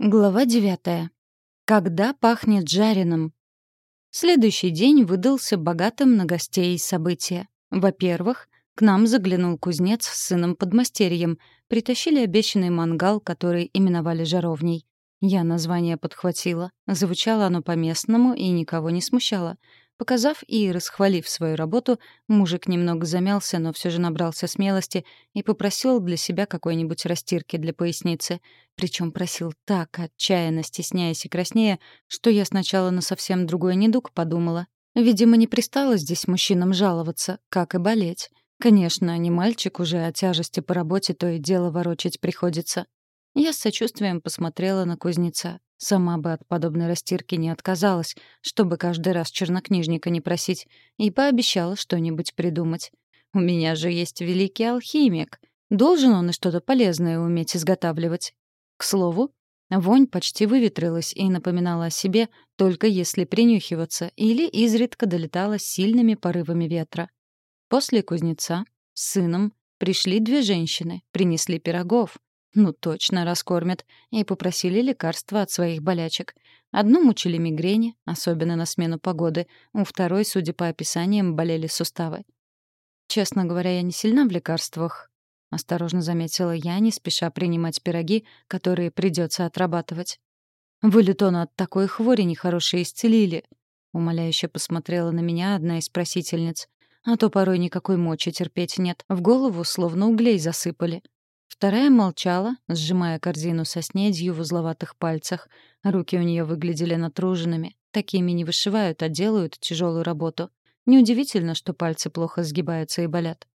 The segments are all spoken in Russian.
Глава девятая. Когда пахнет жареным. Следующий день выдался богатым на гостей и события. Во-первых, к нам заглянул кузнец с сыном подмастерьем, притащили обещанный мангал, который именовали жаровней. Я название подхватила. Звучало оно по-местному и никого не смущало. Показав и расхвалив свою работу, мужик немного замялся, но все же набрался смелости и попросил для себя какой-нибудь растирки для поясницы. Причем просил так, отчаянно стесняясь и краснея, что я сначала на совсем другой недуг подумала. Видимо, не пристало здесь мужчинам жаловаться, как и болеть. Конечно, не мальчик уже, а тяжести по работе то и дело ворочать приходится. Я с сочувствием посмотрела на кузнеца. Сама бы от подобной растирки не отказалась, чтобы каждый раз чернокнижника не просить, и пообещала что-нибудь придумать. У меня же есть великий алхимик. Должен он и что-то полезное уметь изготавливать. К слову, вонь почти выветрилась и напоминала о себе, только если принюхиваться, или изредка долетала сильными порывами ветра. После кузнеца с сыном пришли две женщины, принесли пирогов, ну точно раскормят, и попросили лекарства от своих болячек. Одну мучили мигрени, особенно на смену погоды, у второй, судя по описаниям, болели суставы. Честно говоря, я не сильна в лекарствах, осторожно заметила я, не спеша принимать пироги, которые придется отрабатывать. Вылетону от такой хвори нехорошие исцелили, умоляюще посмотрела на меня одна из просительниц. А то порой никакой мочи терпеть нет. В голову словно углей засыпали. Вторая молчала, сжимая корзину со снедью в узловатых пальцах. Руки у нее выглядели натруженными. Такими не вышивают, а делают тяжелую работу. Неудивительно, что пальцы плохо сгибаются и болят.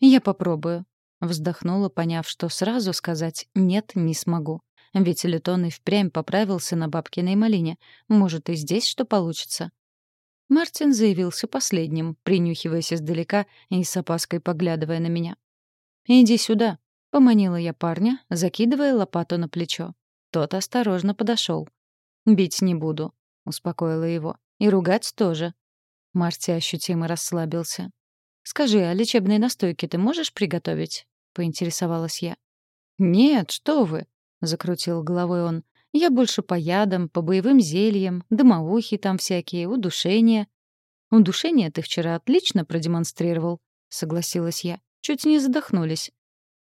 «Я попробую», — вздохнула, поняв, что сразу сказать «нет» не смогу. Ведь Летон и впрямь поправился на бабкиной малине. Может, и здесь что получится. Мартин заявился последним, принюхиваясь издалека и с опаской поглядывая на меня. «Иди сюда», Поманила я парня, закидывая лопату на плечо. Тот осторожно подошел. «Бить не буду», — успокоила его. «И ругать тоже». Марти ощутимо расслабился. «Скажи, а лечебные настойки ты можешь приготовить?» — поинтересовалась я. «Нет, что вы!» — закрутил головой он. «Я больше по ядам, по боевым зельям, домовухи там всякие, удушения». «Удушение ты вчера отлично продемонстрировал», — согласилась я. «Чуть не задохнулись.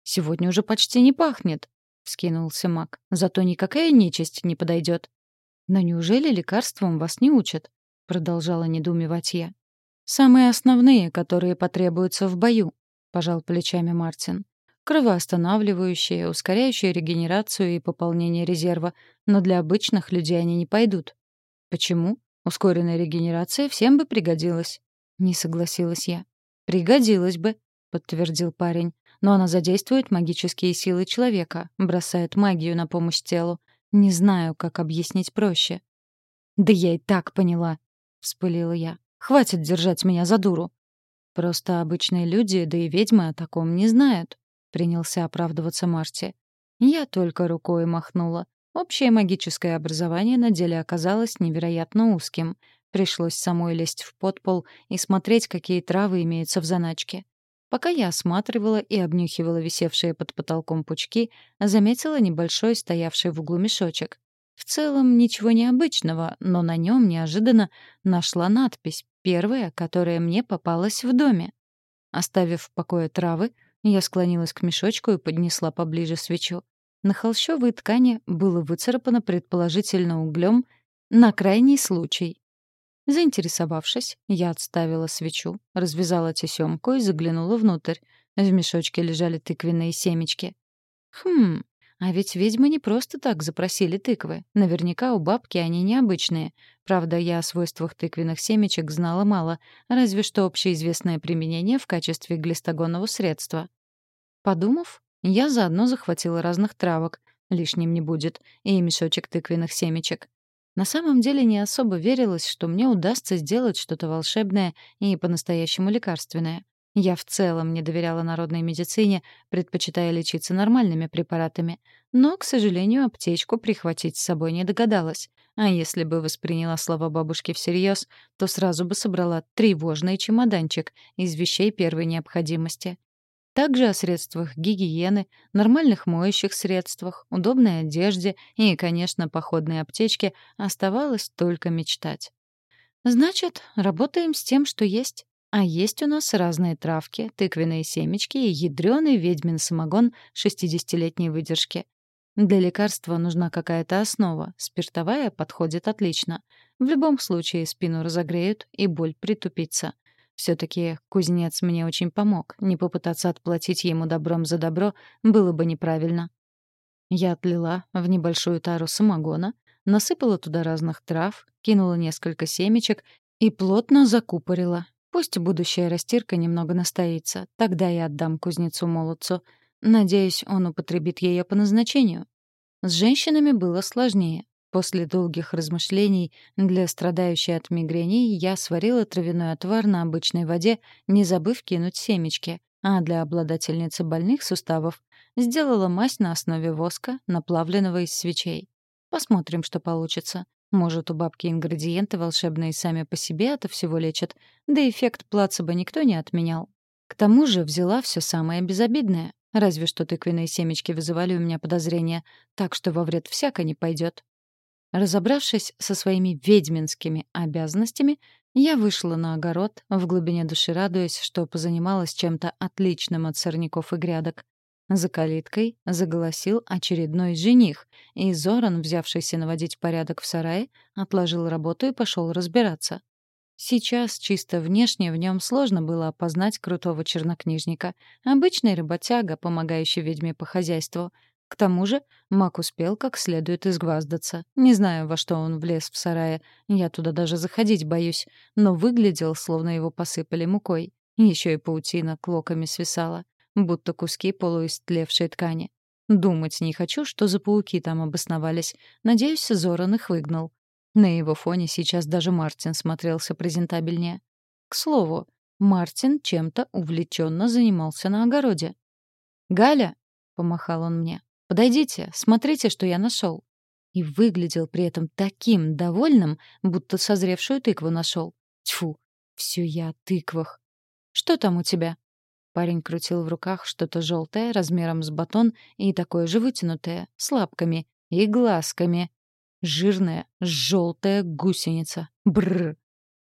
Сегодня уже почти не пахнет, вскинулся Мак. Зато никакая нечисть не подойдет. Но неужели лекарством вас не учат? продолжала недоумевать я. Самые основные, которые потребуются в бою, пожал плечами Мартин. Кровоостанавливающие, ускоряющие регенерацию и пополнение резерва, но для обычных людей они не пойдут. Почему? Ускоренная регенерация всем бы пригодилась. Не согласилась я. Пригодилась бы, подтвердил парень но она задействует магические силы человека, бросает магию на помощь телу. Не знаю, как объяснить проще. «Да я и так поняла», — вспылила я. «Хватит держать меня за дуру». «Просто обычные люди, да и ведьмы о таком не знают», — принялся оправдываться Марти. Я только рукой махнула. Общее магическое образование на деле оказалось невероятно узким. Пришлось самой лезть в подпол и смотреть, какие травы имеются в заначке. Пока я осматривала и обнюхивала висевшие под потолком пучки, заметила небольшой стоявший в углу мешочек. В целом ничего необычного, но на нем неожиданно нашла надпись, первая, которая мне попалась в доме. Оставив в покое травы, я склонилась к мешочку и поднесла поближе свечу. На холщовой ткани было выцарапано предположительно углем «на крайний случай». Заинтересовавшись, я отставила свечу, развязала тесемку и заглянула внутрь. В мешочке лежали тыквенные семечки. Хм, а ведь ведьмы не просто так запросили тыквы. Наверняка у бабки они необычные. Правда, я о свойствах тыквенных семечек знала мало, разве что общеизвестное применение в качестве глистогонного средства. Подумав, я заодно захватила разных травок, лишним не будет, и мешочек тыквенных семечек. На самом деле не особо верилось, что мне удастся сделать что-то волшебное и по-настоящему лекарственное. Я в целом не доверяла народной медицине, предпочитая лечиться нормальными препаратами. Но, к сожалению, аптечку прихватить с собой не догадалась. А если бы восприняла слова бабушки всерьез, то сразу бы собрала тревожный чемоданчик из вещей первой необходимости. Также о средствах гигиены, нормальных моющих средствах, удобной одежде и, конечно, походной аптечке оставалось только мечтать. Значит, работаем с тем, что есть. А есть у нас разные травки, тыквенные семечки и ядрёный ведьмин самогон 60-летней выдержки. Для лекарства нужна какая-то основа, спиртовая подходит отлично. В любом случае спину разогреют и боль притупится. Все таки кузнец мне очень помог, не попытаться отплатить ему добром за добро было бы неправильно. Я отлила в небольшую тару самогона, насыпала туда разных трав, кинула несколько семечек и плотно закупорила. Пусть будущая растирка немного настоится, тогда я отдам кузнецу-молодцу. Надеюсь, он употребит ее по назначению. С женщинами было сложнее. После долгих размышлений для страдающей от мигрени я сварила травяной отвар на обычной воде, не забыв кинуть семечки, а для обладательницы больных суставов сделала мазь на основе воска, наплавленного из свечей. Посмотрим, что получится. Может, у бабки ингредиенты волшебные сами по себе это всего лечат, да эффект плацебо никто не отменял. К тому же взяла все самое безобидное. Разве что тыквенные семечки вызывали у меня подозрения, так что во вред всяко не пойдет. Разобравшись со своими ведьминскими обязанностями, я вышла на огород, в глубине души радуясь, что позанималась чем-то отличным от сорняков и грядок. За калиткой заголосил очередной жених, и Зоран, взявшийся наводить порядок в сарае, отложил работу и пошел разбираться. Сейчас чисто внешне в нем сложно было опознать крутого чернокнижника. Обычный работяга, помогающий ведьме по хозяйству. К тому же маг успел как следует изгваздаться. Не знаю, во что он влез в сарае. Я туда даже заходить боюсь. Но выглядел, словно его посыпали мукой. Еще и паутина клоками свисала будто куски полуистлевшей ткани. Думать не хочу, что за пауки там обосновались. Надеюсь, Зоран их выгнал. На его фоне сейчас даже Мартин смотрелся презентабельнее. К слову, Мартин чем-то увлеченно занимался на огороде. «Галя!» — помахал он мне. «Подойдите, смотрите, что я нашел. И выглядел при этом таким довольным, будто созревшую тыкву нашел. Тьфу, все я о тыквах. «Что там у тебя?» Парень крутил в руках что-то желтое размером с батон и такое же вытянутое, с лапками и глазками. Жирная, желтая гусеница. Бррр.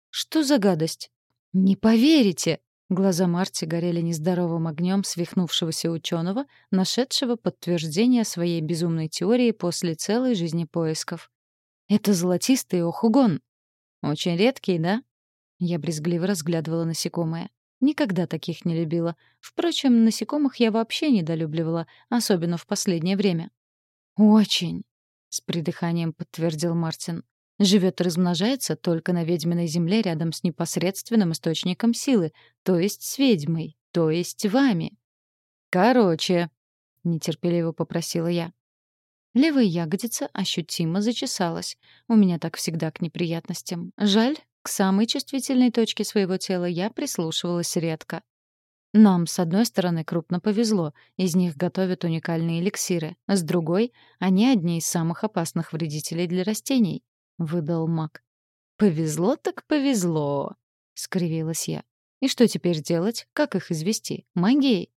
Что за гадость? Не поверите! Глаза Марти горели нездоровым огнем свихнувшегося ученого, нашедшего подтверждение своей безумной теории после целой жизни поисков. Это золотистый охугон. Очень редкий, да? Я брезгливо разглядывала насекомое. Никогда таких не любила. Впрочем, насекомых я вообще недолюбливала, особенно в последнее время. «Очень», — с придыханием подтвердил Мартин. «Живет и размножается только на ведьминой земле рядом с непосредственным источником силы, то есть с ведьмой, то есть вами». «Короче», — нетерпеливо попросила я. Левая ягодица ощутимо зачесалась. У меня так всегда к неприятностям. Жаль, к самой чувствительной точке своего тела я прислушивалась редко. Нам, с одной стороны, крупно повезло, из них готовят уникальные эликсиры, с другой — они одни из самых опасных вредителей для растений, — выдал маг. «Повезло так повезло», — скривилась я. «И что теперь делать? Как их извести? Магией?»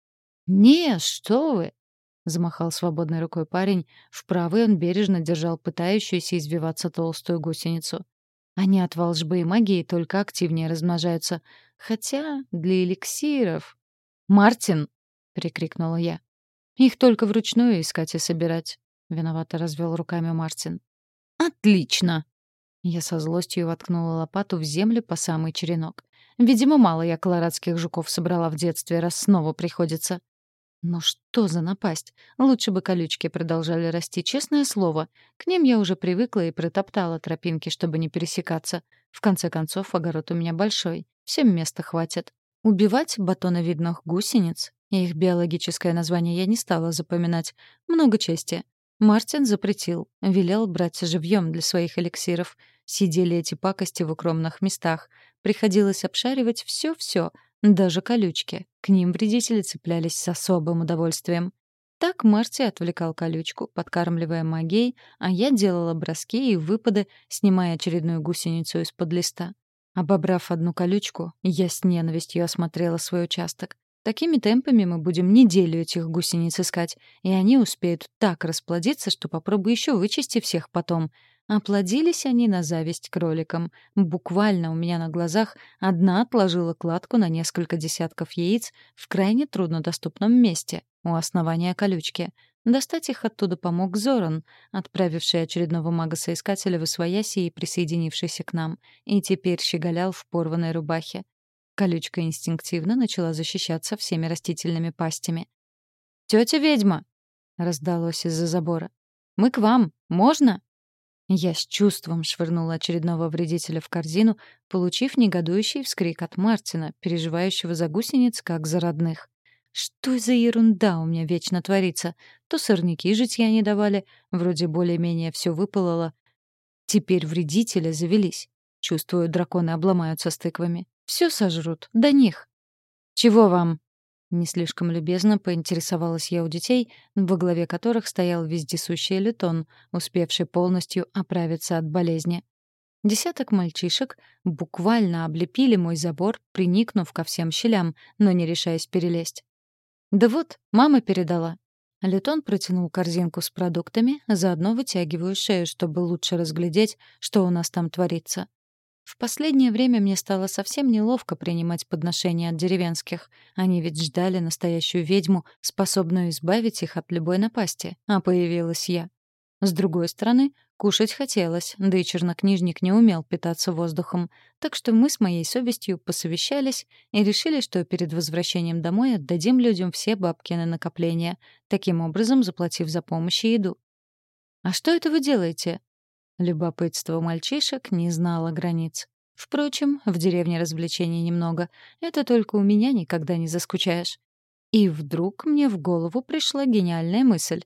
«Не, что вы!» — замахал свободной рукой парень. В правой он бережно держал пытающуюся извиваться толстую гусеницу. Они от волжбы и магии только активнее размножаются. Хотя для эликсиров... «Мартин!» — прикрикнула я. «Их только вручную искать и собирать», — виновато развел руками Мартин. «Отлично!» Я со злостью воткнула лопату в землю по самый черенок. Видимо, мало я колорадских жуков собрала в детстве, раз снова приходится. Но что за напасть? Лучше бы колючки продолжали расти, честное слово. К ним я уже привыкла и протоптала тропинки, чтобы не пересекаться. В конце концов, огород у меня большой. Всем места хватит. Убивать батоновидных гусениц, их биологическое название я не стала запоминать, много чести. Мартин запретил, велел брать живьем для своих эликсиров. Сидели эти пакости в укромных местах. Приходилось обшаривать все-все, даже колючки. К ним вредители цеплялись с особым удовольствием. Так Марти отвлекал колючку, подкармливая магией, а я делала броски и выпады, снимая очередную гусеницу из-под листа. Обобрав одну колючку, я с ненавистью осмотрела свой участок. Такими темпами мы будем неделю этих гусениц искать, и они успеют так расплодиться, что попробуй еще вычисти всех потом. Оплодились они на зависть кроликам. Буквально у меня на глазах одна отложила кладку на несколько десятков яиц в крайне труднодоступном месте, у основания колючки. Достать их оттуда помог Зоран, отправивший очередного мага-соискателя в Освояси и присоединившийся к нам, и теперь щеголял в порванной рубахе. Колючка инстинктивно начала защищаться всеми растительными пастями. «Тётя ведьма!» — раздалось из-за забора. «Мы к вам! Можно?» Я с чувством швырнула очередного вредителя в корзину, получив негодующий вскрик от Мартина, переживающего за гусениц как за родных. Что за ерунда у меня вечно творится? То сорняки житья не давали, вроде более-менее все выпалало. Теперь вредители завелись. Чувствую, драконы обломаются с тыквами. Все сожрут, до них. «Чего вам?» Не слишком любезно поинтересовалась я у детей, во главе которых стоял вездесущий лютон, успевший полностью оправиться от болезни. Десяток мальчишек буквально облепили мой забор, приникнув ко всем щелям, но не решаясь перелезть. «Да вот, мама передала». Летон протянул корзинку с продуктами, заодно вытягиваю шею, чтобы лучше разглядеть, что у нас там творится. В последнее время мне стало совсем неловко принимать подношения от деревенских. Они ведь ждали настоящую ведьму, способную избавить их от любой напасти. А появилась я. С другой стороны, кушать хотелось, да и чернокнижник не умел питаться воздухом. Так что мы с моей совестью посовещались и решили, что перед возвращением домой отдадим людям все бабкины накопления, таким образом заплатив за помощь и еду. «А что это вы делаете?» Любопытство мальчишек не знало границ. Впрочем, в деревне развлечений немного. Это только у меня никогда не заскучаешь. И вдруг мне в голову пришла гениальная мысль.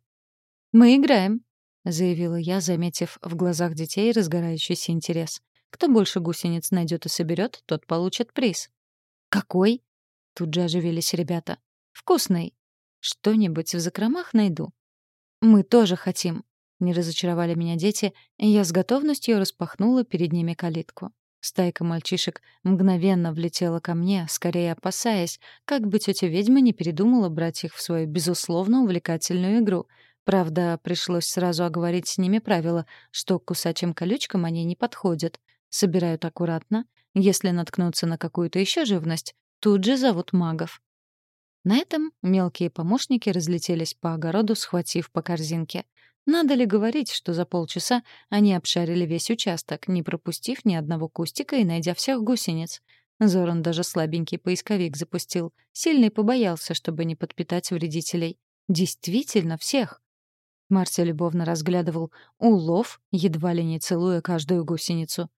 «Мы играем», — заявила я, заметив в глазах детей разгорающийся интерес. «Кто больше гусениц найдет и соберет, тот получит приз». «Какой?» — тут же оживились ребята. «Вкусный. Что-нибудь в закромах найду». «Мы тоже хотим», — не разочаровали меня дети, и я с готовностью распахнула перед ними калитку. Стайка мальчишек мгновенно влетела ко мне, скорее опасаясь, как бы тетя ведьма не передумала брать их в свою безусловно увлекательную игру — Правда, пришлось сразу оговорить с ними правило, что к кусачим колючкам они не подходят. Собирают аккуратно. Если наткнуться на какую-то еще живность, тут же зовут магов. На этом мелкие помощники разлетелись по огороду, схватив по корзинке. Надо ли говорить, что за полчаса они обшарили весь участок, не пропустив ни одного кустика и найдя всех гусениц? Зоран даже слабенький поисковик запустил. Сильный побоялся, чтобы не подпитать вредителей. Действительно, всех. Марти любовно разглядывал улов, едва ли не целуя каждую гусеницу.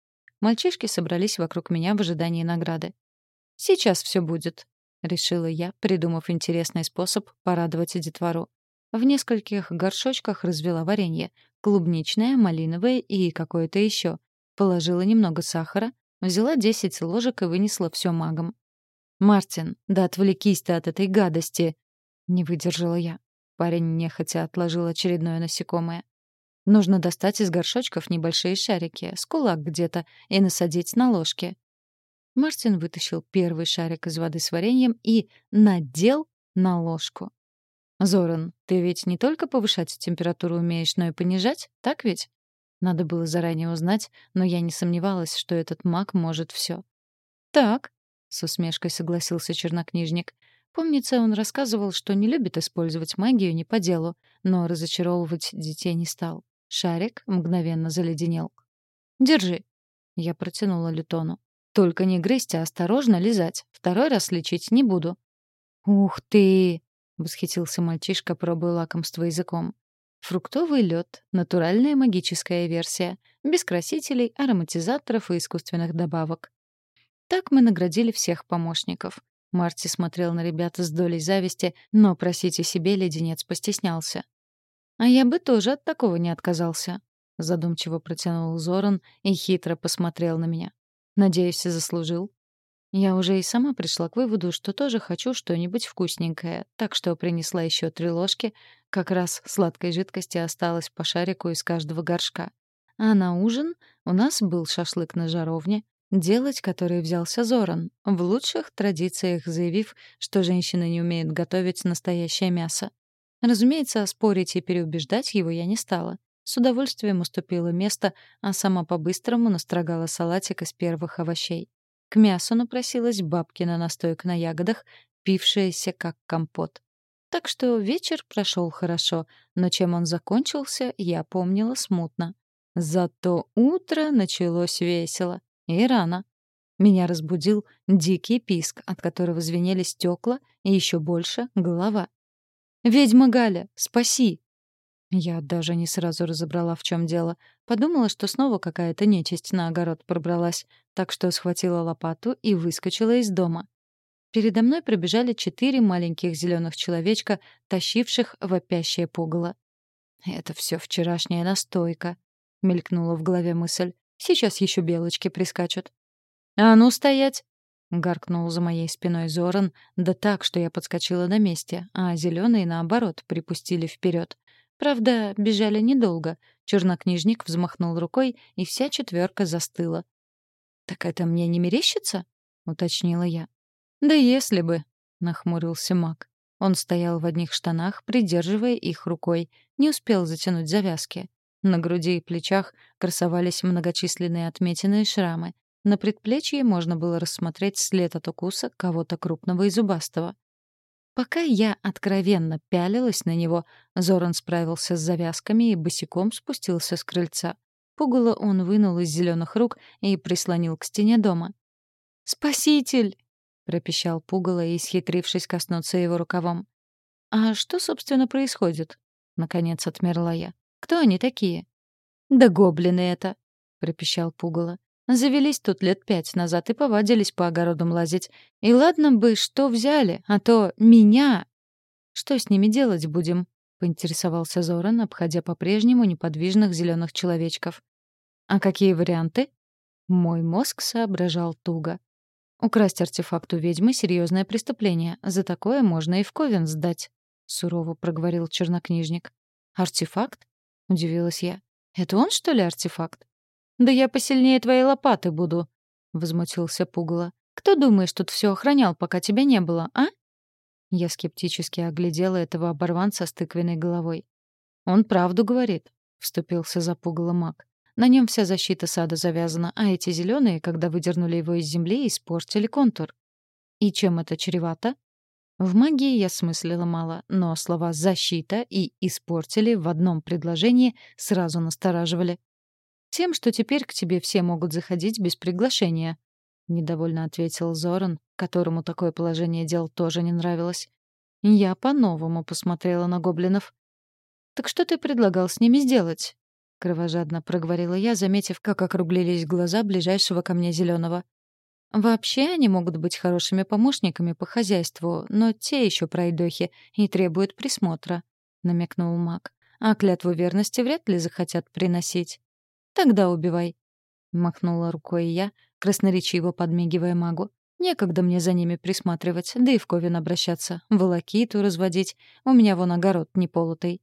Мальчишки собрались вокруг меня в ожидании награды. «Сейчас все будет», — решила я, придумав интересный способ порадовать детвору. В нескольких горшочках развела варенье, клубничное, малиновое и какое-то еще. Положила немного сахара, взяла 10 ложек и вынесла все магом. «Мартин, да отвлекись ты от этой гадости!» — не выдержала я. Парень нехотя отложил очередное насекомое. Нужно достать из горшочков небольшие шарики, с кулак где-то, и насадить на ложки. Мартин вытащил первый шарик из воды с вареньем и надел на ложку. «Зоран, ты ведь не только повышать температуру умеешь, но и понижать, так ведь?» Надо было заранее узнать, но я не сомневалась, что этот маг может все. «Так», — с усмешкой согласился чернокнижник, Помнится, он рассказывал, что не любит использовать магию не по делу, но разочаровывать детей не стал. Шарик мгновенно заледенел. «Держи». Я протянула Лютону. «Только не грызть, а осторожно лизать. Второй раз лечить не буду». «Ух ты!» — восхитился мальчишка, пробуя лакомство языком. Фруктовый лед, натуральная магическая версия, без красителей, ароматизаторов и искусственных добавок. Так мы наградили всех помощников. Марти смотрел на ребят с долей зависти, но просить о себе леденец постеснялся. «А я бы тоже от такого не отказался», — задумчиво протянул Зоран и хитро посмотрел на меня. «Надеюсь, заслужил». Я уже и сама пришла к выводу, что тоже хочу что-нибудь вкусненькое, так что принесла еще три ложки, как раз сладкой жидкости осталось по шарику из каждого горшка. А на ужин у нас был шашлык на жаровне, делать которые взялся Зоран, в лучших традициях заявив, что женщины не умеют готовить настоящее мясо. Разумеется, спорить и переубеждать его я не стала. С удовольствием уступила место, а сама по-быстрому настрогала салатик из первых овощей. К мясу напросилась бабкина настойка на ягодах, пившаяся как компот. Так что вечер прошел хорошо, но чем он закончился, я помнила смутно. Зато утро началось весело. И рано. Меня разбудил дикий писк, от которого звенели стекла и еще больше — голова. «Ведьма Галя, спаси!» Я даже не сразу разобрала, в чем дело. Подумала, что снова какая-то нечисть на огород пробралась, так что схватила лопату и выскочила из дома. Передо мной пробежали четыре маленьких зеленых человечка, тащивших вопящее пугало. «Это все вчерашняя настойка», — мелькнула в голове мысль. Сейчас еще белочки прискачут. «А ну, стоять!» — гаркнул за моей спиной Зоран, да так, что я подскочила на месте, а зеленые, наоборот, припустили вперед. Правда, бежали недолго. Чернокнижник взмахнул рукой, и вся четверка застыла. «Так это мне не мерещится?» — уточнила я. «Да если бы», — нахмурился маг. Он стоял в одних штанах, придерживая их рукой, не успел затянуть завязки. На груди и плечах красовались многочисленные отметины и шрамы. На предплечье можно было рассмотреть след от укуса кого-то крупного и зубастого. Пока я откровенно пялилась на него, Зоран справился с завязками и босиком спустился с крыльца. Пугало он вынул из зеленых рук и прислонил к стене дома. «Спаситель!» — пропищал Пугало, исхитрившись коснуться его рукавом. «А что, собственно, происходит?» — наконец отмерла я. Кто они такие? Да гоблины это, пропищал Пугало. Завелись тут лет пять назад и повадились по огородам лазить. И ладно бы, что взяли, а то меня. Что с ними делать будем? поинтересовался Зоран, обходя по-прежнему неподвижных зеленых человечков. А какие варианты? Мой мозг соображал туго. Украсть артефакт у ведьмы — серьезное преступление. За такое можно и в ковен сдать», — сурово проговорил чернокнижник. «Артефакт? — удивилась я. «Это он, что ли, артефакт?» «Да я посильнее твоей лопаты буду», — возмутился Пугало. «Кто, думаешь, тут все охранял, пока тебя не было, а?» Я скептически оглядела этого оборванца с тыквенной головой. «Он правду говорит», — вступился за Пугало маг. «На нем вся защита сада завязана, а эти зеленые, когда выдернули его из земли, испортили контур». «И чем это чревато?» В магии я смыслила мало, но слова «защита» и «испортили» в одном предложении сразу настораживали. «Тем, что теперь к тебе все могут заходить без приглашения», — недовольно ответил Зоран, которому такое положение дел тоже не нравилось. Я по-новому посмотрела на гоблинов. «Так что ты предлагал с ними сделать?» — кровожадно проговорила я, заметив, как округлились глаза ближайшего ко мне зеленого. Вообще они могут быть хорошими помощниками по хозяйству, но те еще пройдохи и требуют присмотра, намекнул Мак. А клятву верности вряд ли захотят приносить. Тогда убивай, махнула рукой я, красноречиво подмигивая магу. Некогда мне за ними присматривать, да и в Ковен обращаться, волокиту разводить. У меня вон огород неполутый.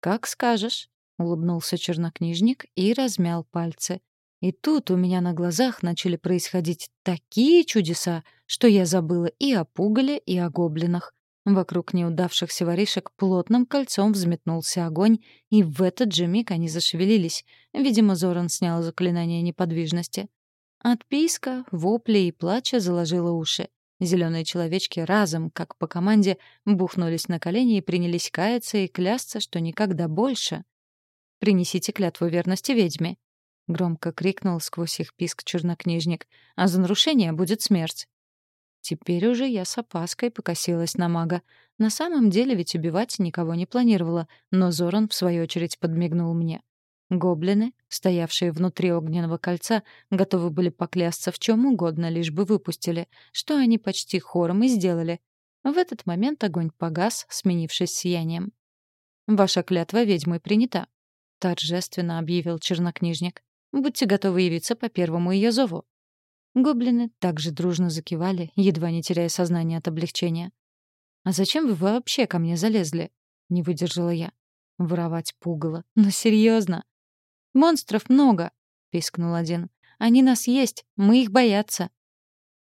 Как скажешь, улыбнулся чернокнижник и размял пальцы. И тут у меня на глазах начали происходить такие чудеса, что я забыла и о пугале, и о гоблинах. Вокруг неудавшихся воришек плотным кольцом взметнулся огонь, и в этот же миг они зашевелились. Видимо, Зоран снял заклинание неподвижности. От писка, вопли и плача заложило уши. Зеленые человечки разом, как по команде, бухнулись на колени и принялись каяться и клясться, что никогда больше. «Принесите клятву верности ведьме», — громко крикнул сквозь их писк чернокнижник. «А за нарушение будет смерть». Теперь уже я с опаской покосилась на мага. На самом деле ведь убивать никого не планировала, но Зоран, в свою очередь, подмигнул мне. Гоблины, стоявшие внутри огненного кольца, готовы были поклясться в чем угодно, лишь бы выпустили, что они почти хором и сделали. В этот момент огонь погас, сменившись сиянием. «Ваша клятва ведьмой принята», — торжественно объявил чернокнижник. Будьте готовы явиться по первому ее зову». Гоблины также дружно закивали, едва не теряя сознание от облегчения. «А зачем вы вообще ко мне залезли?» — не выдержала я. Воровать пугало. «Ну, серьезно?» «Монстров много!» — пискнул один. Они нас есть, мы их боятся».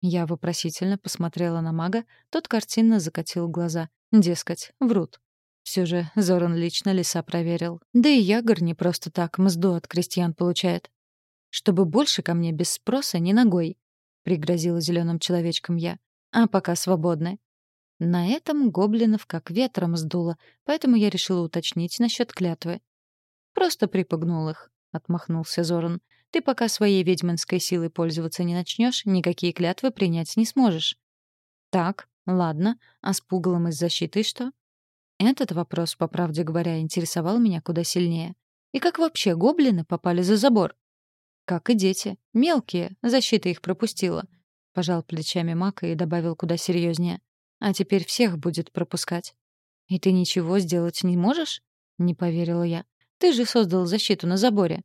Я вопросительно посмотрела на мага, тот картинно закатил глаза. Дескать, врут. Все же Зоран лично леса проверил. Да и Ягор не просто так мзду от крестьян получает. «Чтобы больше ко мне без спроса ни ногой», — пригрозила зеленым человечком я. «А пока свободны». На этом гоблинов как ветром сдуло, поэтому я решила уточнить насчет клятвы. «Просто припугнул их», — отмахнулся Зоран. «Ты пока своей ведьминской силой пользоваться не начнешь, никакие клятвы принять не сможешь». «Так, ладно. А с пугалом из защиты что?» Этот вопрос, по правде говоря, интересовал меня куда сильнее. И как вообще гоблины попали за забор? Как и дети. Мелкие. Защита их пропустила. Пожал плечами Мака и добавил куда серьезнее. А теперь всех будет пропускать. И ты ничего сделать не можешь? Не поверила я. Ты же создал защиту на заборе.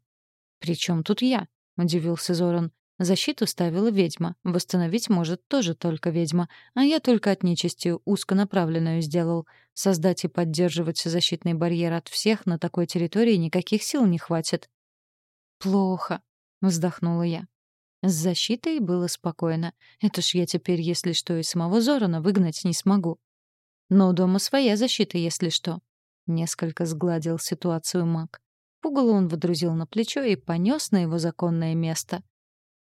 «При чем тут я?» — удивился Зоран. «Защиту ставила ведьма. Восстановить может тоже только ведьма. А я только от нечисти узконаправленную сделал. Создать и поддерживать защитный барьер от всех на такой территории никаких сил не хватит». «Плохо», — вздохнула я. С защитой было спокойно. Это ж я теперь, если что, и самого Зорана выгнать не смогу. Но у дома своя защита, если что. Несколько сгладил ситуацию маг. Пугало он водрузил на плечо и понес на его законное место.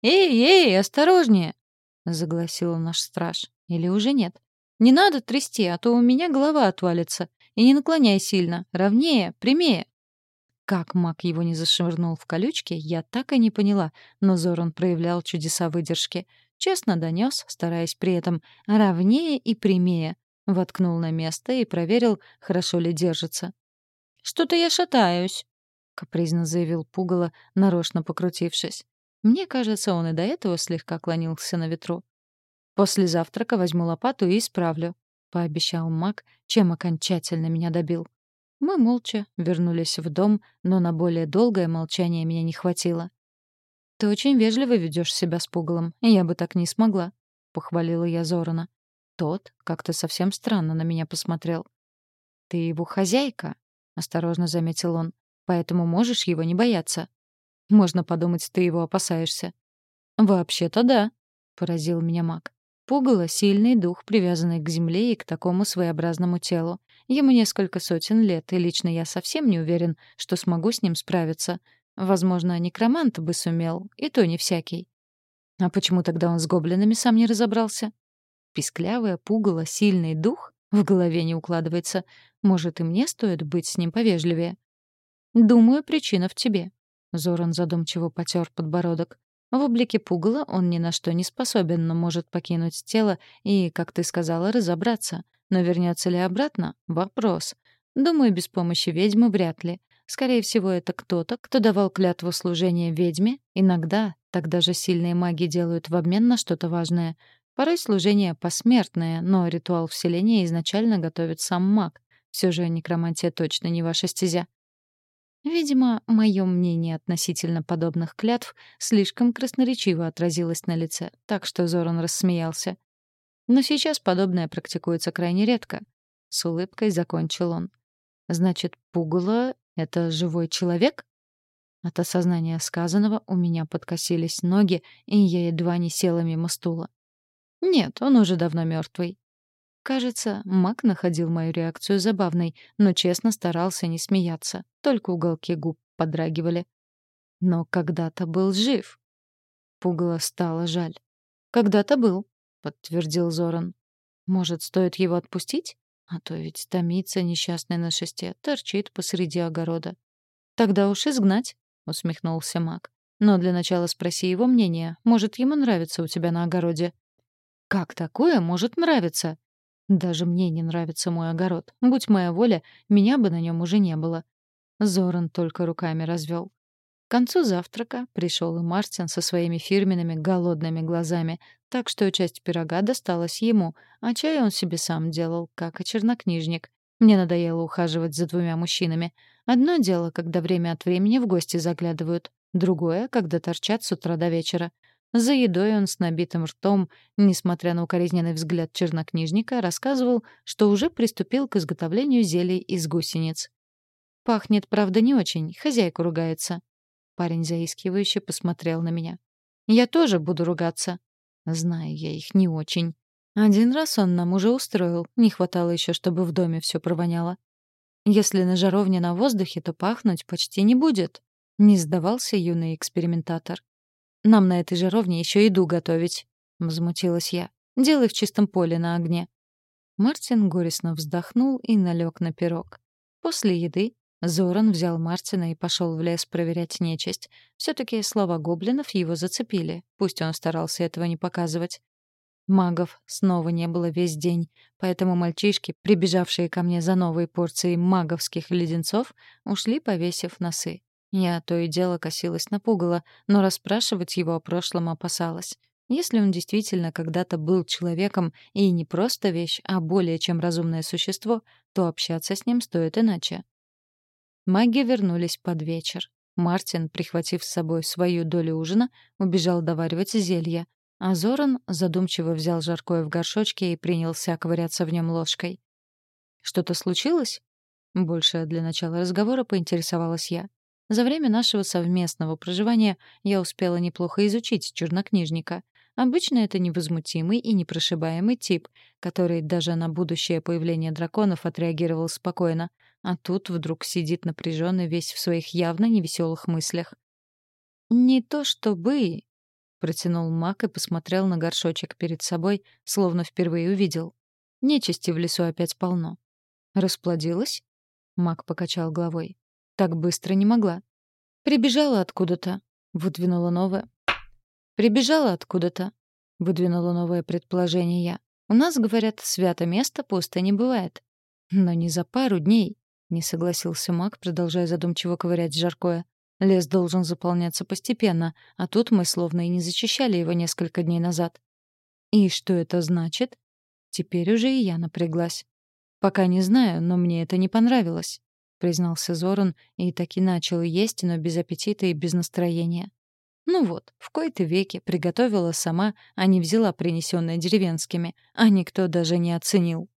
«Эй, эй, осторожнее!» — загласил наш страж. Или уже нет? «Не надо трясти, а то у меня голова отвалится. И не наклоняй сильно. Ровнее, прямее». Как маг его не зашвырнул в колючки, я так и не поняла, но Зоран проявлял чудеса выдержки. Честно донес, стараясь при этом ровнее и прямее, Воткнул на место и проверил, хорошо ли держится. «Что-то я шатаюсь», — капризно заявил Пугало, нарочно покрутившись. Мне кажется, он и до этого слегка клонился на ветру. «После завтрака возьму лопату и исправлю», — пообещал маг, чем окончательно меня добил. Мы молча вернулись в дом, но на более долгое молчание меня не хватило. «Ты очень вежливо ведешь себя с пугалом, я бы так не смогла», — похвалила я Зорана. Тот как-то совсем странно на меня посмотрел. «Ты его хозяйка», — осторожно заметил он, «поэтому можешь его не бояться». «Можно подумать, ты его опасаешься». «Вообще-то да», — поразил меня маг. Пугало — сильный дух, привязанный к земле и к такому своеобразному телу. Ему несколько сотен лет, и лично я совсем не уверен, что смогу с ним справиться. Возможно, некромант бы сумел, и то не всякий. А почему тогда он с гоблинами сам не разобрался? Писклявое пугало, сильный дух в голове не укладывается. Может, и мне стоит быть с ним повежливее? Думаю, причина в тебе. Зоран задумчиво потер подбородок. В облике пугала он ни на что не способен, но может покинуть тело и, как ты сказала, разобраться. Но вернется ли обратно — вопрос. Думаю, без помощи ведьмы вряд ли. Скорее всего, это кто-то, кто давал клятву служения ведьме. Иногда тогда же сильные маги делают в обмен на что-то важное. Порой служение посмертное, но ритуал вселения изначально готовит сам маг. Все же некромантия точно не ваша стезя. Видимо, мое мнение относительно подобных клятв слишком красноречиво отразилось на лице, так что Зоран рассмеялся. Но сейчас подобное практикуется крайне редко. С улыбкой закончил он. Значит, пугало — это живой человек? От осознания сказанного у меня подкосились ноги, и я едва не села мимо стула. Нет, он уже давно мертвый. Кажется, Мак находил мою реакцию забавной, но честно старался не смеяться, только уголки губ подрагивали. Но когда-то был жив. Пугало стало жаль. «Когда-то был», — подтвердил Зоран. «Может, стоит его отпустить? А то ведь томится несчастный на шесте, торчит посреди огорода». «Тогда уж изгнать», — усмехнулся Мак. «Но для начала спроси его мнение. Может, ему нравится у тебя на огороде?» Как такое может нравиться? Даже мне не нравится мой огород. Будь моя воля, меня бы на нем уже не было. Зоран только руками развел. К концу завтрака пришел и Мартин со своими фирменными голодными глазами, так что часть пирога досталась ему, а чай он себе сам делал, как и чернокнижник. Мне надоело ухаживать за двумя мужчинами. Одно дело, когда время от времени в гости заглядывают, другое, когда торчат с утра до вечера. За едой он с набитым ртом, несмотря на укоризненный взгляд чернокнижника, рассказывал, что уже приступил к изготовлению зелий из гусениц. «Пахнет, правда, не очень, хозяйка ругается». Парень заискивающе посмотрел на меня. Я тоже буду ругаться. Знаю я их не очень. Один раз он нам уже устроил, не хватало еще, чтобы в доме все провоняло. Если на жаровне на воздухе, то пахнуть почти не будет. Не сдавался юный экспериментатор. Нам на этой жаровне еще еду готовить, возмутилась я. Делай в чистом поле на огне. Мартин горестно вздохнул и налег на пирог. После еды Зоран взял Мартина и пошел в лес проверять нечисть. все таки слова гоблинов его зацепили, пусть он старался этого не показывать. Магов снова не было весь день, поэтому мальчишки, прибежавшие ко мне за новой порцией маговских леденцов, ушли, повесив носы. Я то и дело косилась на пугало, но расспрашивать его о прошлом опасалась. Если он действительно когда-то был человеком и не просто вещь, а более чем разумное существо, то общаться с ним стоит иначе. Маги вернулись под вечер. Мартин, прихватив с собой свою долю ужина, убежал доваривать зелья, а Зоран задумчиво взял жаркое в горшочке и принялся ковыряться в нем ложкой. «Что-то случилось?» Больше для начала разговора поинтересовалась я. За время нашего совместного проживания я успела неплохо изучить чернокнижника. Обычно это невозмутимый и непрошибаемый тип, который даже на будущее появление драконов отреагировал спокойно, а тут вдруг сидит напряженный весь в своих явно невеселых мыслях. «Не то чтобы...» Протянул маг и посмотрел на горшочек перед собой, словно впервые увидел. Нечисти в лесу опять полно. Расплодилась? Маг покачал головой. Так быстро не могла. Прибежала откуда-то. Выдвинула новое. Прибежала откуда-то. Выдвинула новое предположение я. У нас, говорят, свято место пусто не бывает. Но не за пару дней, не согласился маг, продолжая задумчиво ковырять жаркое. Лес должен заполняться постепенно, а тут мы словно и не зачищали его несколько дней назад. И что это значит? Теперь уже и я напряглась. Пока не знаю, но мне это не понравилось, признался Зоран и таки начал есть, но без аппетита и без настроения. Ну вот, в кои-то веке приготовила сама, а не взяла принесённое деревенскими, а никто даже не оценил.